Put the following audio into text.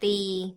the